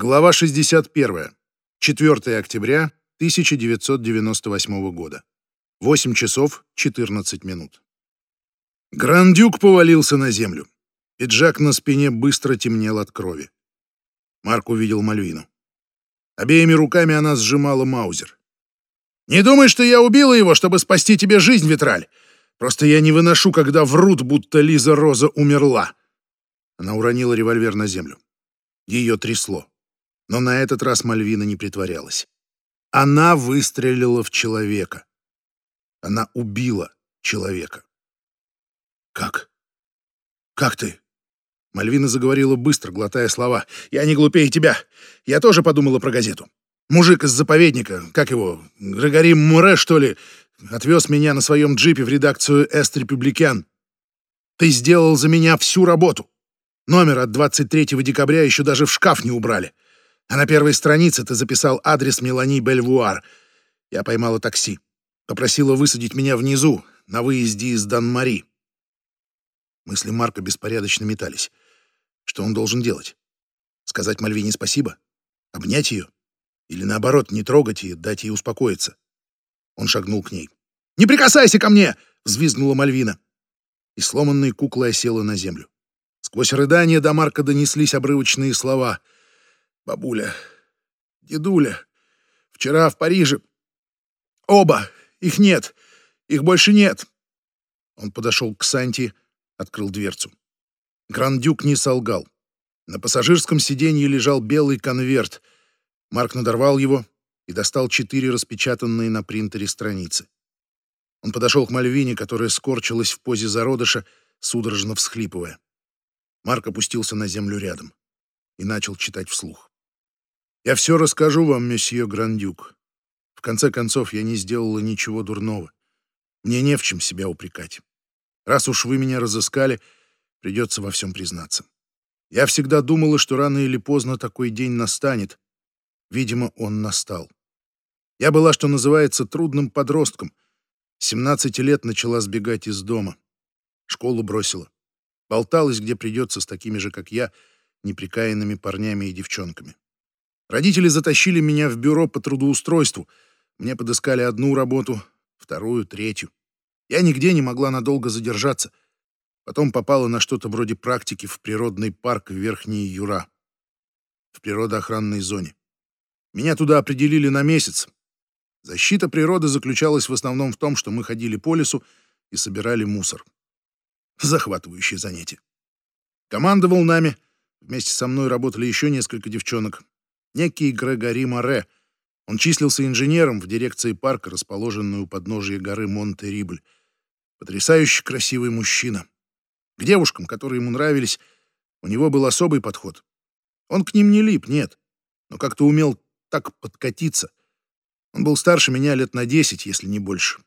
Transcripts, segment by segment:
Глава 61. 4 октября 1998 года. 8 часов 14 минут. Грандюк повалился на землю. Пиджак на спине быстро темнел от крови. Марк увидел Мальвину. Обеими руками она сжимала маузер. «Не думай, что я убила его, чтобы спасти тебе жизнь, Витраль. Просто я не выношу, когда врут, будто Лиза Роза умерла». Она уронила револьвер на землю. Ее трясло. Но на этот раз Мальвина не притворялась. Она выстрелила в человека. Она убила человека. «Как? Как ты?» Мальвина заговорила быстро, глотая слова. «Я не глупее тебя. Я тоже подумала про газету. Мужик из заповедника, как его, Григорий Муре, что ли, отвез меня на своем джипе в редакцию «Эст Републикан». Ты сделал за меня всю работу. Номер от 23 декабря еще даже в шкаф не убрали. А на первой странице ты записал адрес Мелани Бельвуар. Я поймала такси. Попросила высадить меня внизу, на выезде из Дан-Мари. Мысли Марка беспорядочно метались. Что он должен делать? Сказать Мальвине спасибо? Обнять ее? Или наоборот, не трогать и дать ей успокоиться? Он шагнул к ней. «Не прикасайся ко мне!» — взвизгнула Мальвина. И сломанной куклой осела на землю. Сквозь рыдания до Марка донеслись обрывочные слова — Бабуля, дедуля, вчера в Париже. Оба, их нет, их больше нет. Он подошел к Санти, открыл дверцу. Грандюк не солгал. На пассажирском сиденье лежал белый конверт. Марк надорвал его и достал четыре распечатанные на принтере страницы. Он подошел к Мальвине, которая скорчилась в позе зародыша, судорожно всхлипывая. Марк опустился на землю рядом и начал читать вслух. Я все расскажу вам, месье Грандюк. В конце концов, я не сделала ничего дурного. Мне не в чем себя упрекать. Раз уж вы меня разыскали, придется во всем признаться. Я всегда думала, что рано или поздно такой день настанет. Видимо, он настал. Я была, что называется, трудным подростком. 17 лет начала сбегать из дома. Школу бросила. Болталась, где придется, с такими же, как я, неприкаянными парнями и девчонками. Родители затащили меня в бюро по трудоустройству. Мне подыскали одну работу, вторую, третью. Я нигде не могла надолго задержаться. Потом попала на что-то вроде практики в природный парк Верхний Юра, в природоохранной зоне. Меня туда определили на месяц. Защита природы заключалась в основном в том, что мы ходили по лесу и собирали мусор. Захватывающее занятие. Командовал нами. Вместе со мной работали еще несколько девчонок некий Грегори Море. Он числился инженером в дирекции парка, расположенной у подножия горы Монте-Рибль. Потрясающе красивый мужчина. К девушкам, которые ему нравились, у него был особый подход. Он к ним не лип, нет, но как-то умел так подкатиться. Он был старше меня лет на десять, если не больше.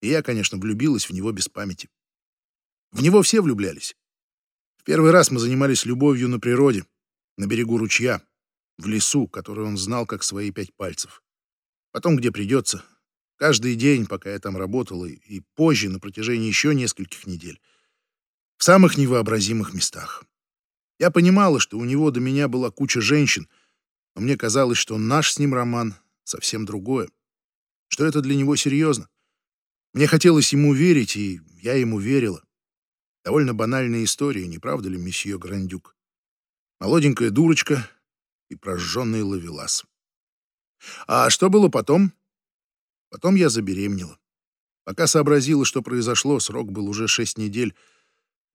И я, конечно, влюбилась в него без памяти. В него все влюблялись. В первый раз мы занимались любовью на природе, на берегу ручья в лесу, который он знал как свои пять пальцев. Потом, где придется, каждый день, пока я там работал, и, и позже, на протяжении еще нескольких недель, в самых невообразимых местах. Я понимала, что у него до меня была куча женщин, но мне казалось, что наш с ним роман совсем другое, что это для него серьезно. Мне хотелось ему верить, и я ему верила. Довольно банальная история, не правда ли, месье Грандюк? Молоденькая дурочка, и прожженный ловелас. А что было потом? Потом я забеременела. Пока сообразила, что произошло, срок был уже шесть недель.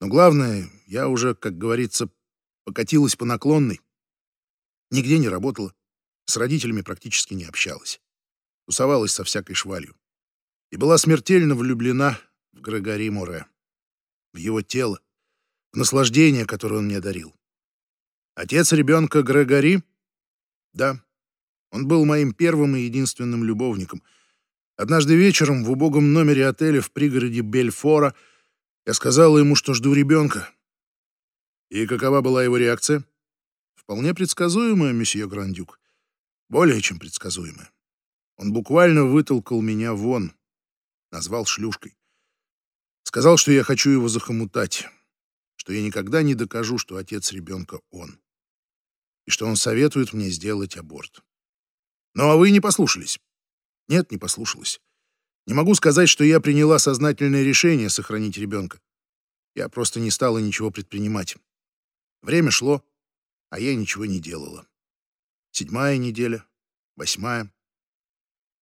Но главное, я уже, как говорится, покатилась по наклонной. Нигде не работала, с родителями практически не общалась. Тусовалась со всякой швалью. И была смертельно влюблена в Грегори Море, в его тело, в наслаждение, которое он мне дарил. Отец ребенка Грегори? Да. Он был моим первым и единственным любовником. Однажды вечером в убогом номере отеля в пригороде Бельфора я сказала ему, что жду ребенка. И какова была его реакция? Вполне предсказуемая, месье Грандюк. Более чем предсказуемая. Он буквально вытолкал меня вон, назвал шлюшкой. Сказал, что я хочу его захомутать, что я никогда не докажу, что отец ребенка он. И что он советует мне сделать аборт. Ну а вы не послушались? Нет, не послушалась. Не могу сказать, что я приняла сознательное решение сохранить ребенка. Я просто не стала ничего предпринимать. Время шло, а я ничего не делала. Седьмая неделя, восьмая.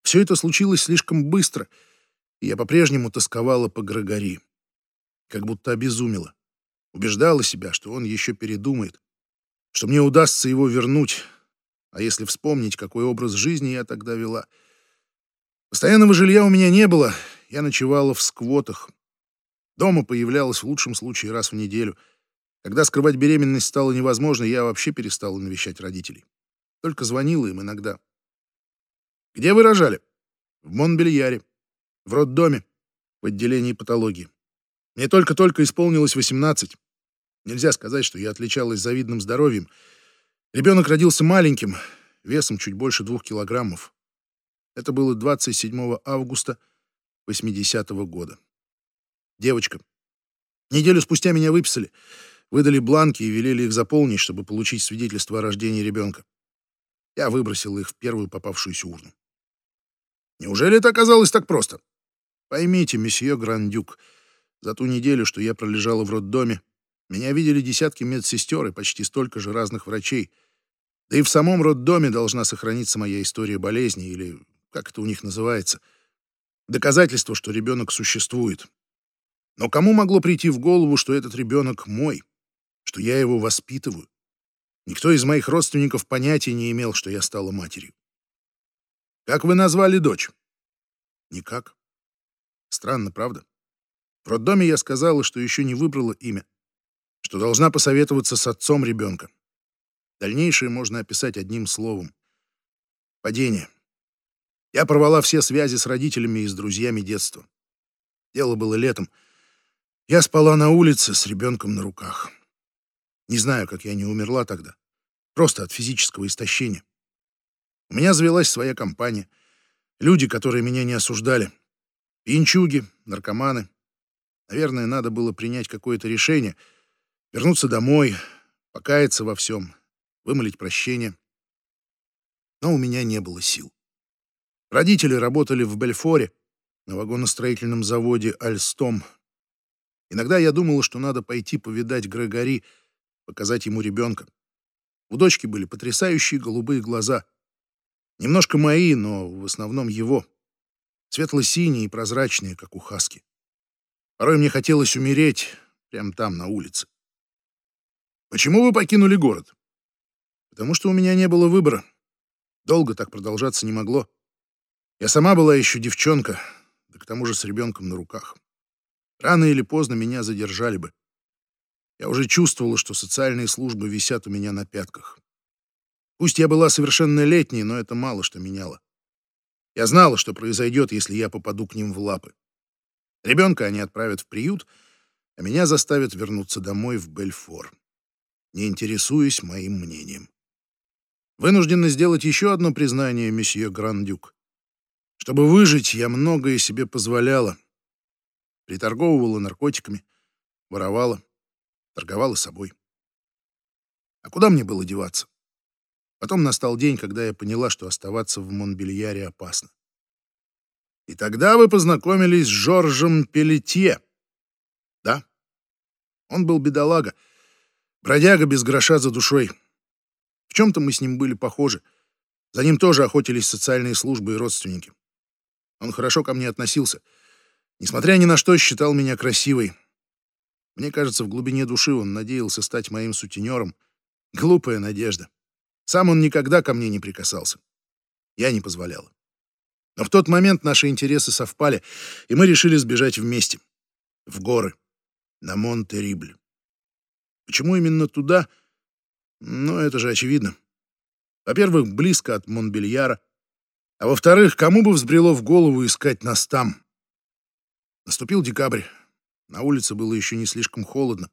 Все это случилось слишком быстро, и я по-прежнему тосковала по Грегори. Как будто обезумела. Убеждала себя, что он еще передумает, что мне удастся его вернуть. А если вспомнить, какой образ жизни я тогда вела — Постоянного жилья у меня не было, я ночевала в сквотах. Дома появлялась в лучшем случае раз в неделю. Когда скрывать беременность стало невозможно, я вообще перестала навещать родителей. Только звонила им иногда. «Где вы рожали?» «В Монбельяре. В роддоме. В отделении патологии. Мне только-только исполнилось 18. Нельзя сказать, что я отличалась завидным здоровьем. Ребенок родился маленьким, весом чуть больше двух килограммов. Это было 27 августа 80 -го года. Девочка. Неделю спустя меня выписали, выдали бланки и велели их заполнить, чтобы получить свидетельство о рождении ребенка. Я выбросил их в первую попавшуюся урну. Неужели это оказалось так просто? Поймите, месье Грандюк, за ту неделю, что я пролежала в роддоме, меня видели десятки медсестер и почти столько же разных врачей. Да и в самом роддоме должна сохраниться моя история болезни или как это у них называется, доказательство, что ребенок существует. Но кому могло прийти в голову, что этот ребенок мой, что я его воспитываю? Никто из моих родственников понятия не имел, что я стала матерью. Как вы назвали дочь? Никак. Странно, правда? В роддоме я сказала, что еще не выбрала имя, что должна посоветоваться с отцом ребенка. Дальнейшее можно описать одним словом. Падение. Я порвала все связи с родителями и с друзьями детства. Дело было летом. Я спала на улице с ребенком на руках. Не знаю, как я не умерла тогда. Просто от физического истощения. У меня завелась своя компания. Люди, которые меня не осуждали. Пинчуги, наркоманы. Наверное, надо было принять какое-то решение. Вернуться домой, покаяться во всем, вымолить прощение. Но у меня не было сил. Родители работали в Бельфоре, на вагоностроительном заводе «Альстом». Иногда я думала, что надо пойти повидать Грегори, показать ему ребенка. У дочки были потрясающие голубые глаза. Немножко мои, но в основном его. Светло-синие и прозрачные, как у Хаски. Порой мне хотелось умереть прямо там, на улице. «Почему вы покинули город?» «Потому что у меня не было выбора. Долго так продолжаться не могло. Я сама была еще девчонка, да к тому же с ребенком на руках. Рано или поздно меня задержали бы. Я уже чувствовала, что социальные службы висят у меня на пятках. Пусть я была совершеннолетней, но это мало что меняло. Я знала, что произойдет, если я попаду к ним в лапы. Ребенка они отправят в приют, а меня заставят вернуться домой в Бельфор, не интересуясь моим мнением. Вынуждена сделать еще одно признание, месье Грандюк. Чтобы выжить, я многое себе позволяла. Приторговывала наркотиками, воровала, торговала собой. А куда мне было деваться? Потом настал день, когда я поняла, что оставаться в Монбельяре опасно. И тогда вы познакомились с Жоржем Пелетье. Да. Он был бедолага, бродяга без гроша за душой. В чем-то мы с ним были похожи. За ним тоже охотились социальные службы и родственники. Он хорошо ко мне относился. Несмотря ни на что, считал меня красивой. Мне кажется, в глубине души он надеялся стать моим сутенером. Глупая надежда. Сам он никогда ко мне не прикасался. Я не позволяла. Но в тот момент наши интересы совпали, и мы решили сбежать вместе. В горы. На Монте-Рибль. Почему именно туда? Ну, это же очевидно. Во-первых, близко от Монбельяра — а во-вторых, кому бы взбрело в голову искать нас там? Наступил декабрь. На улице было еще не слишком холодно.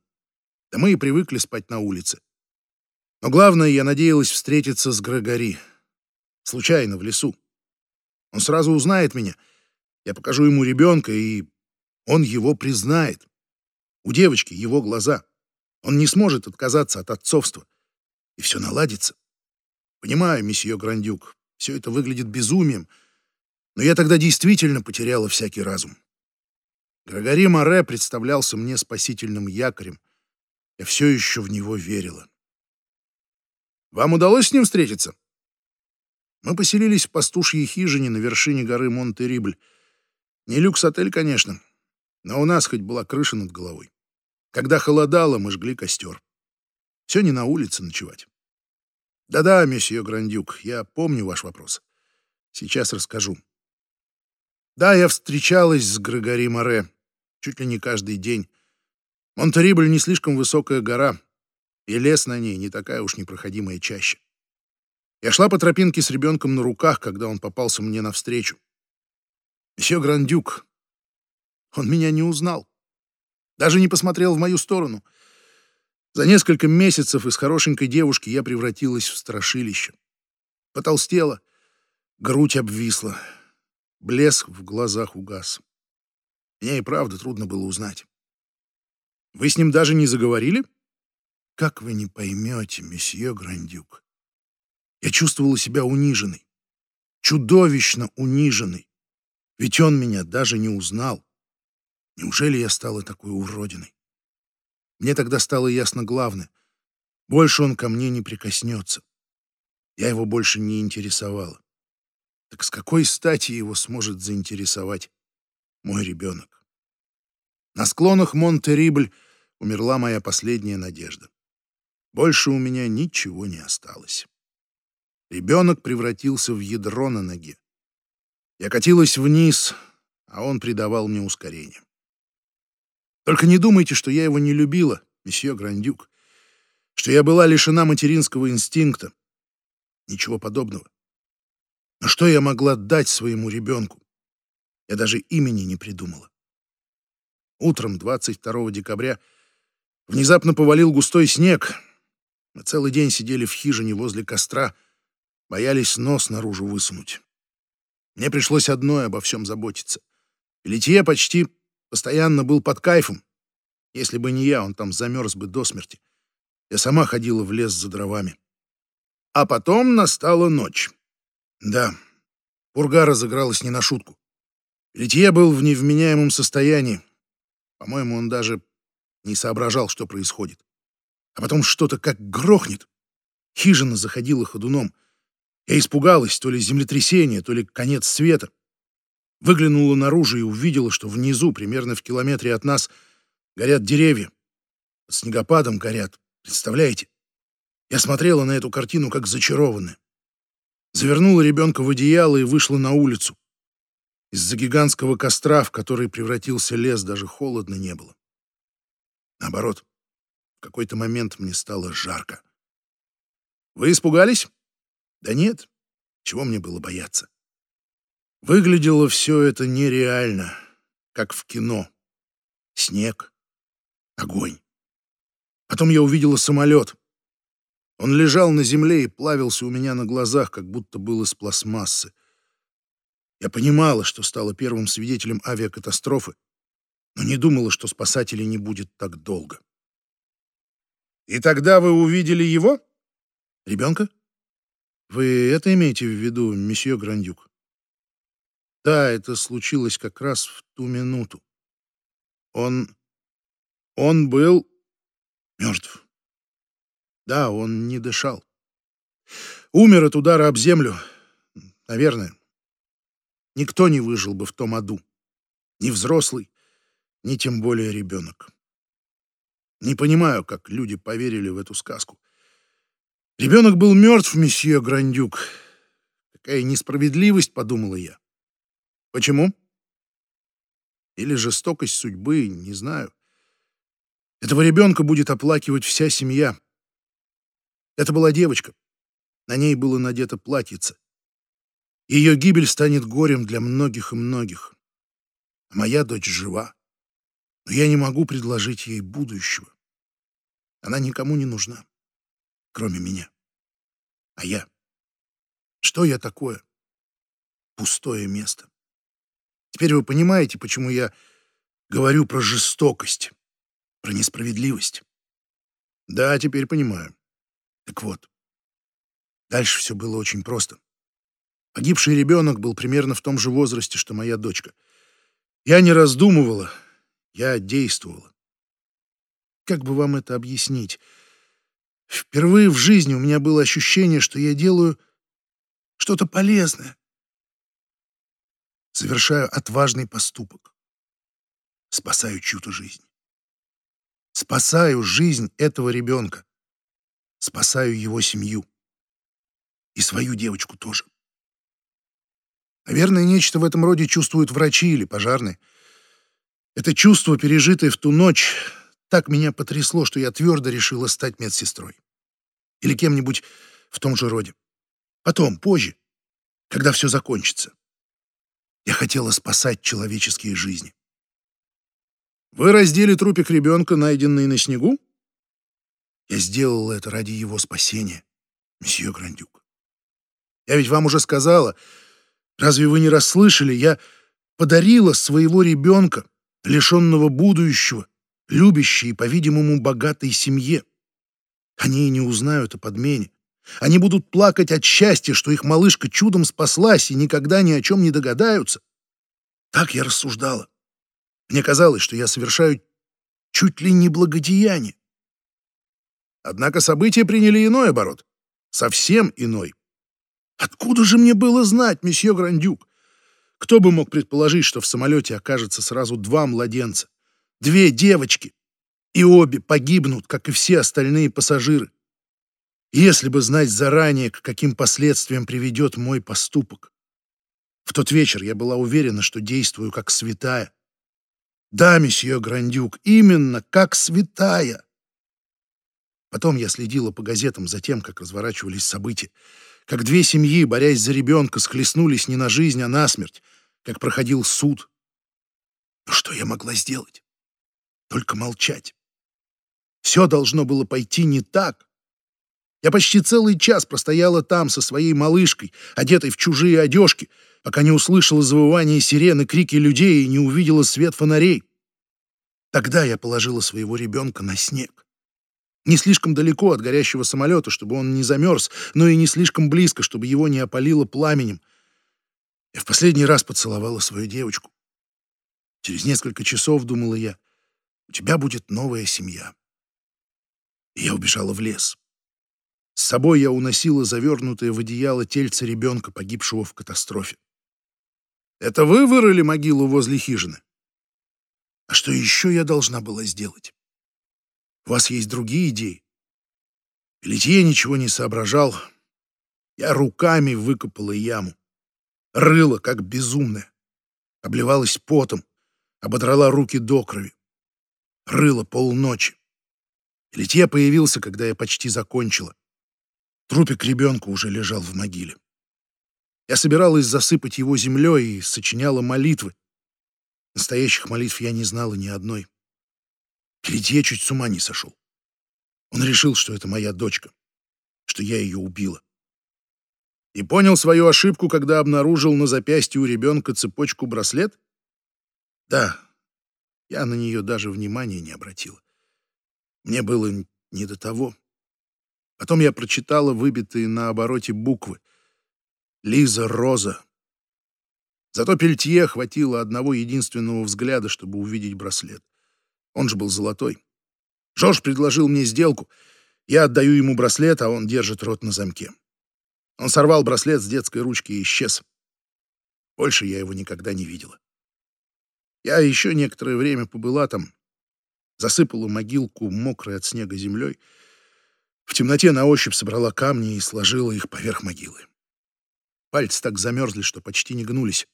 Да мы и привыкли спать на улице. Но главное, я надеялась встретиться с Грегори. Случайно, в лесу. Он сразу узнает меня. Я покажу ему ребенка, и он его признает. У девочки его глаза. Он не сможет отказаться от отцовства. И все наладится. Понимаю, месье Грандюк, все это выглядит безумием, но я тогда действительно потеряла всякий разум. Григори Море представлялся мне спасительным якорем. Я все еще в него верила. Вам удалось с ним встретиться? Мы поселились в пастушьей хижине на вершине горы Монте-Рибль. Не люкс-отель, конечно, но у нас хоть была крыша над головой. Когда холодало, мы жгли костер. Все не на улице ночевать. Да-да, месье Грандюк, я помню ваш вопрос. Сейчас расскажу. Да, я встречалась с Грегори Море чуть ли не каждый день. Монтерибль не слишком высокая гора, и лес на ней не такая уж непроходимая чаще. Я шла по тропинке с ребенком на руках, когда он попался мне навстречу. Месье Грандюк, он меня не узнал. Даже не посмотрел в мою сторону. За несколько месяцев из хорошенькой девушки я превратилась в страшилище. Потолстела, грудь обвисла, блеск в глазах угас. Меня и правда трудно было узнать. Вы с ним даже не заговорили? Как вы не поймете, месье Грандюк? Я чувствовала себя униженной, чудовищно униженной. Ведь он меня даже не узнал. Неужели я стала такой уродиной? Мне тогда стало ясно главное. Больше он ко мне не прикоснется. Я его больше не интересовала. Так с какой стати его сможет заинтересовать мой ребенок? На склонах Монте-Рибль умерла моя последняя надежда. Больше у меня ничего не осталось. Ребенок превратился в ядро на ноге. Я катилась вниз, а он придавал мне ускорение. Только не думайте, что я его не любила, месье Грандюк, что я была лишена материнского инстинкта. Ничего подобного. Но что я могла дать своему ребенку? Я даже имени не придумала. Утром 22 декабря внезапно повалил густой снег. Мы целый день сидели в хижине возле костра, боялись нос наружу высунуть. Мне пришлось одной обо всем заботиться. Литье почти Постоянно был под кайфом. Если бы не я, он там замерз бы до смерти. Я сама ходила в лес за дровами. А потом настала ночь. Да, пурга разыгралась не на шутку. Литье был в невменяемом состоянии. По-моему, он даже не соображал, что происходит. А потом что-то как грохнет. Хижина заходила ходуном. Я испугалась, то ли землетрясение, то ли конец света. Выглянула наружу и увидела, что внизу, примерно в километре от нас, горят деревья. Под снегопадом горят. Представляете? Я смотрела на эту картину как зачарованная. Завернула ребенка в одеяло и вышла на улицу. Из-за гигантского костра, в который превратился лес, даже холодно не было. Наоборот, в какой-то момент мне стало жарко. Вы испугались? Да нет, чего мне было бояться? Выглядело все это нереально, как в кино. Снег, огонь. Потом я увидела самолет. Он лежал на земле и плавился у меня на глазах, как будто был из пластмассы. Я понимала, что стала первым свидетелем авиакатастрофы, но не думала, что спасателей не будет так долго. «И тогда вы увидели его?» «Ребенка? Вы это имеете в виду, месье Грандюк?» Да, это случилось как раз в ту минуту. Он... он был мертв. Да, он не дышал. Умер от удара об землю. Наверное. Никто не выжил бы в том аду. Ни взрослый, ни тем более ребенок. Не понимаю, как люди поверили в эту сказку. Ребенок был мертв, месье Грандюк. Какая несправедливость, подумала я. Почему? Или жестокость судьбы, не знаю. Этого ребенка будет оплакивать вся семья. Это была девочка. На ней было надето платьице. Ее гибель станет горем для многих и многих. А моя дочь жива. Но я не могу предложить ей будущего. Она никому не нужна, кроме меня. А я? Что я такое? Пустое место. Теперь вы понимаете, почему я говорю про жестокость, про несправедливость. Да, теперь понимаю. Так вот, Дальше все было очень просто. Погибший ребенок был примерно в том же возрасте, что моя дочка. Я не раздумывала, я действовала. Как бы вам это объяснить? Впервые в жизни у меня было ощущение, что я делаю что-то полезное. Совершаю отважный поступок. Спасаю чью-то жизнь. Спасаю жизнь этого ребенка. Спасаю его семью. И свою девочку тоже. Наверное, нечто в этом роде чувствуют врачи или пожарные. Это чувство, пережитое в ту ночь, так меня потрясло, что я твердо решила стать медсестрой. Или кем-нибудь в том же роде. Потом, позже, когда все закончится. Я хотела спасать человеческие жизни. Вы раздели трупик ребенка, найденный на снегу? Я сделала это ради его спасения, месье Грандюк. Я ведь вам уже сказала, разве вы не расслышали, я подарила своего ребенка, лишенного будущего, любящей по-видимому, богатой семье. Они и не узнают о подмене. Они будут плакать от счастья, что их малышка чудом спаслась и никогда ни о чем не догадаются. Так я рассуждала. Мне казалось, что я совершаю чуть ли не благодеяние. Однако события приняли иной оборот. Совсем иной. Откуда же мне было знать, месье Грандюк? Кто бы мог предположить, что в самолете окажется сразу два младенца, две девочки, и обе погибнут, как и все остальные пассажиры? Если бы знать заранее, к каким последствиям приведет мой поступок. В тот вечер я была уверена, что действую как святая. Да, месье Грандюк, именно как святая. Потом я следила по газетам за тем, как разворачивались события, как две семьи, борясь за ребенка, схлестнулись не на жизнь, а на смерть, как проходил суд. Но что я могла сделать? Только молчать. Все должно было пойти не так. Я почти целый час простояла там со своей малышкой, одетой в чужие одежки, пока не услышала завывание сирены, крики людей и не увидела свет фонарей. Тогда я положила своего ребенка на снег. Не слишком далеко от горящего самолета, чтобы он не замерз, но и не слишком близко, чтобы его не опалило пламенем. Я в последний раз поцеловала свою девочку. Через несколько часов, думала я, у тебя будет новая семья. И я убежала в лес. С собой я уносила завернутое в одеяло тельце ребенка, погибшего в катастрофе. «Это вы вырыли могилу возле хижины?» «А что еще я должна была сделать? У вас есть другие идеи?» Пелетье ничего не соображал. Я руками выкопала яму. Рыла, как безумная. Обливалась потом, ободрала руки до крови. Рыла полночи. Пелетье появился, когда я почти закончила. Трупик ребенка уже лежал в могиле. Я собиралась засыпать его землей и сочиняла молитвы. Настоящих молитв я не знала ни одной. Передье чуть с ума не сошел. Он решил, что это моя дочка, что я ее убила. И понял свою ошибку, когда обнаружил на запястье у ребенка цепочку-браслет? Да, я на нее даже внимания не обратила. Мне было не до того. Потом я прочитала выбитые на обороте буквы. Лиза Роза. Зато Пельтье хватило одного единственного взгляда, чтобы увидеть браслет. Он же был золотой. Жорж предложил мне сделку. Я отдаю ему браслет, а он держит рот на замке. Он сорвал браслет с детской ручки и исчез. Больше я его никогда не видела. Я еще некоторое время побыла там, засыпала могилку мокрой от снега землей, в темноте на ощупь собрала камни и сложила их поверх могилы. Пальцы так замерзли, что почти не гнулись.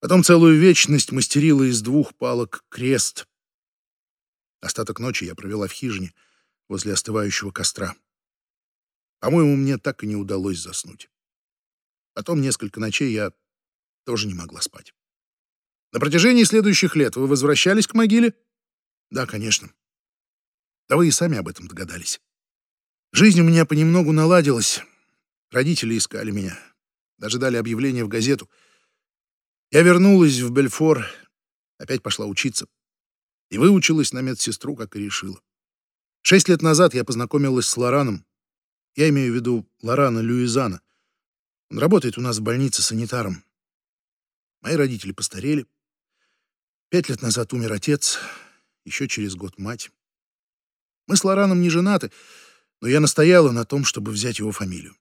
Потом целую вечность мастерила из двух палок крест. Остаток ночи я провела в хижине возле остывающего костра. По-моему, мне так и не удалось заснуть. Потом несколько ночей я тоже не могла спать. На протяжении следующих лет вы возвращались к могиле? Да, конечно. Да вы и сами об этом догадались. Жизнь у меня понемногу наладилась. Родители искали меня. Даже дали объявление в газету. Я вернулась в Бельфор, опять пошла учиться. И выучилась на медсестру, как и решила. Шесть лет назад я познакомилась с Лораном. Я имею в виду Лорана Люизана. Он работает у нас в больнице санитаром. Мои родители постарели. Пять лет назад умер отец, еще через год мать. Мы с Лораном не женаты, но я настояла на том, чтобы взять его фамилию.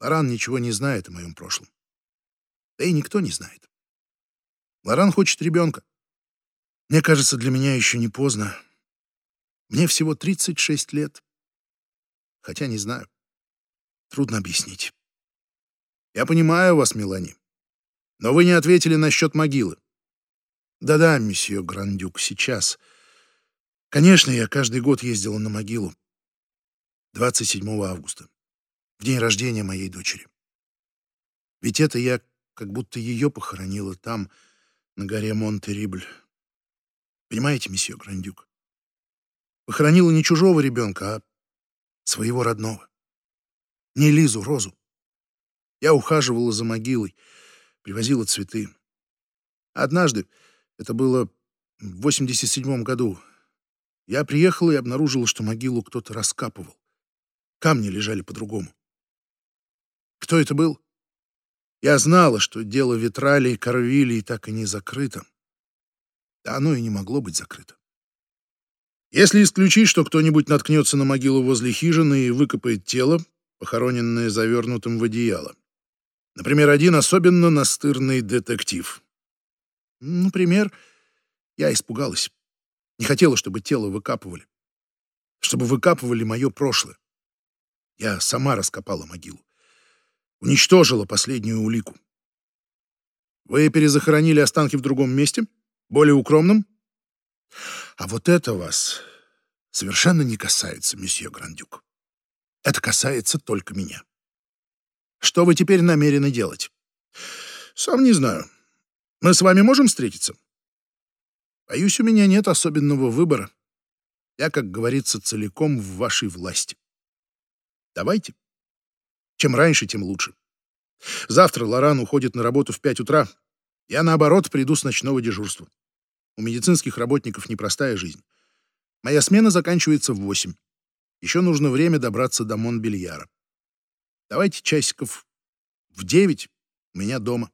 Лоран ничего не знает о моем прошлом. Да и никто не знает. Лоран хочет ребенка. Мне кажется, для меня еще не поздно. Мне всего 36 лет. Хотя не знаю. Трудно объяснить. Я понимаю вас, Мелани. Но вы не ответили насчет могилы. Да-да, месье Грандюк, сейчас. Конечно, я каждый год ездила на могилу. 27 августа, в день рождения моей дочери. Ведь это я как будто ее похоронила там, на горе Монте-Рибль. Понимаете, месье Грандюк? Похоронила не чужого ребенка, а своего родного. Не Лизу, Розу. Я ухаживала за могилой, привозила цветы. Однажды, это было в 87 году, я приехала и обнаружила, что могилу кто-то раскапывал. Камни лежали по-другому. Кто это был? Я знала, что дело Витрали и Корвили так и не закрыто. Да оно и не могло быть закрыто. Если исключить, что кто-нибудь наткнется на могилу возле хижины и выкопает тело, похороненное завернутым в одеяло. Например, один особенно настырный детектив. Например, я испугалась. Не хотела, чтобы тело выкапывали. Чтобы выкапывали мое прошлое. Я сама раскопала могилу. Уничтожила последнюю улику. Вы перезахоронили останки в другом месте? Более укромном? А вот это вас совершенно не касается, месье Грандюк. Это касается только меня. Что вы теперь намерены делать? Сам не знаю. Мы с вами можем встретиться? Боюсь, у меня нет особенного выбора. Я, как говорится, целиком в вашей власти. Давайте. Чем раньше, тем лучше. Завтра Лоран уходит на работу в пять утра. Я, наоборот, приду с ночного дежурства. У медицинских работников непростая жизнь. Моя смена заканчивается в восемь. Еще нужно время добраться до Монбельяра. Давайте часиков в девять у меня дома.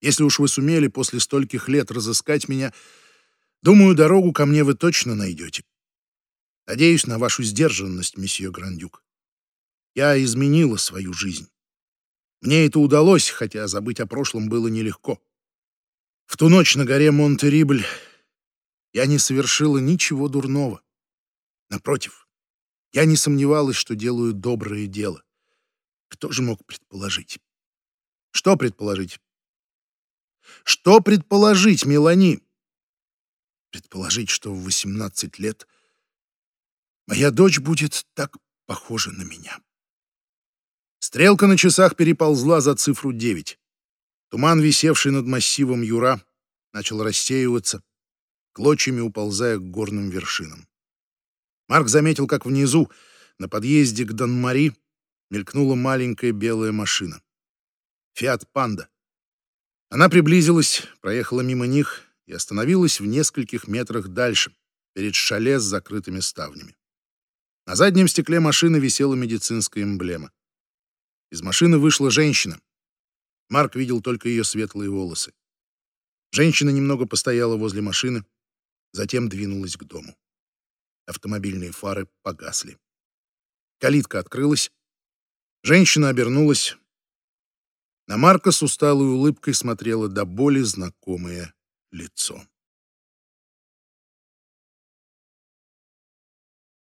Если уж вы сумели после стольких лет разыскать меня, думаю, дорогу ко мне вы точно найдете. Надеюсь на вашу сдержанность, месье Грандюк. Я изменила свою жизнь. Мне это удалось, хотя забыть о прошлом было нелегко. В ту ночь на горе Монте-Рибль я не совершила ничего дурного. Напротив, я не сомневалась, что делаю доброе дело. Кто же мог предположить? Что предположить? Что предположить, Мелани? Предположить, что в 18 лет моя дочь будет так похожа на меня. Стрелка на часах переползла за цифру 9. Туман, висевший над массивом Юра, начал рассеиваться, клочьями уползая к горным вершинам. Марк заметил, как внизу, на подъезде к Донмари, мелькнула маленькая белая машина. «Фиат Панда». Она приблизилась, проехала мимо них и остановилась в нескольких метрах дальше, перед шале с закрытыми ставнями. На заднем стекле машины висела медицинская эмблема. Из машины вышла женщина. Марк видел только ее светлые волосы. Женщина немного постояла возле машины, затем двинулась к дому. Автомобильные фары погасли. Калитка открылась, Женщина обернулась. На Марка с усталой улыбкой смотрело до боли знакомое лицо.